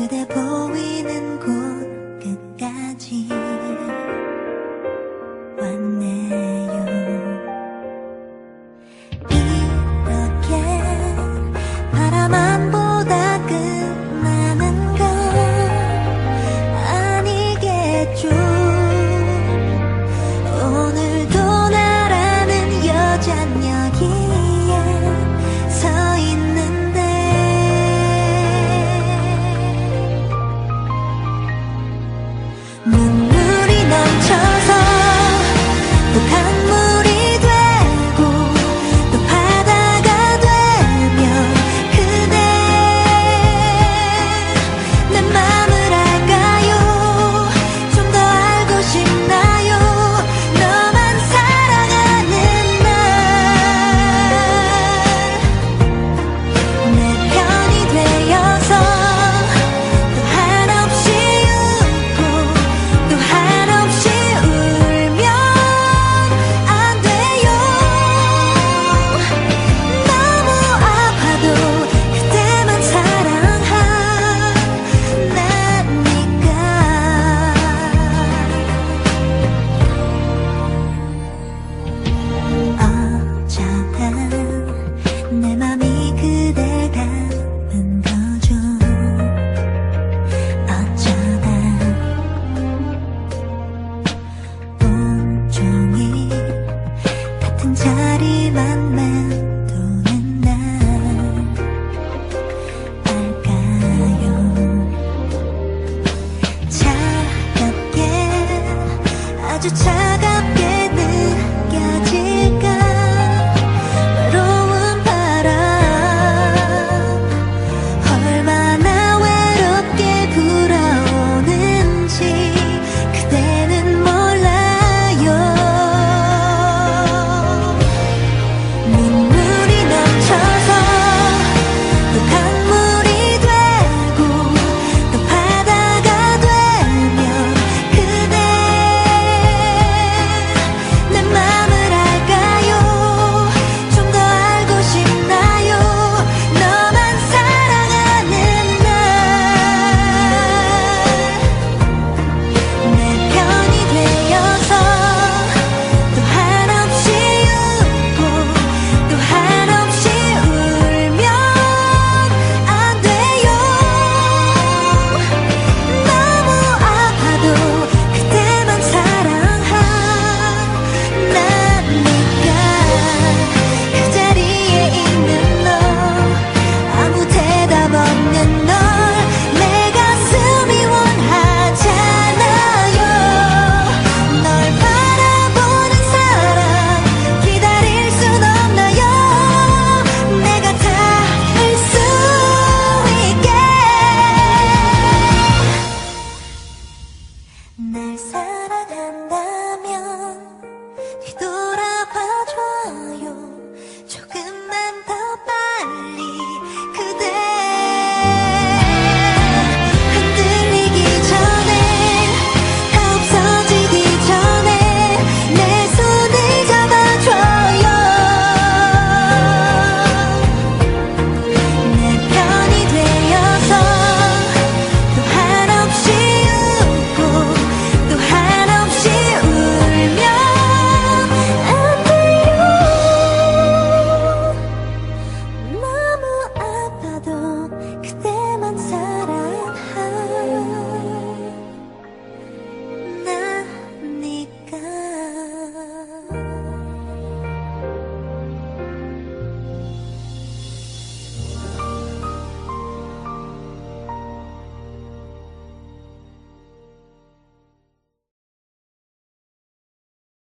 그대 보이는 곳 끝까지 왔네요. 이렇게 바라만 보다 끝나는 건 아니겠죠. 멈추자 사랑한다.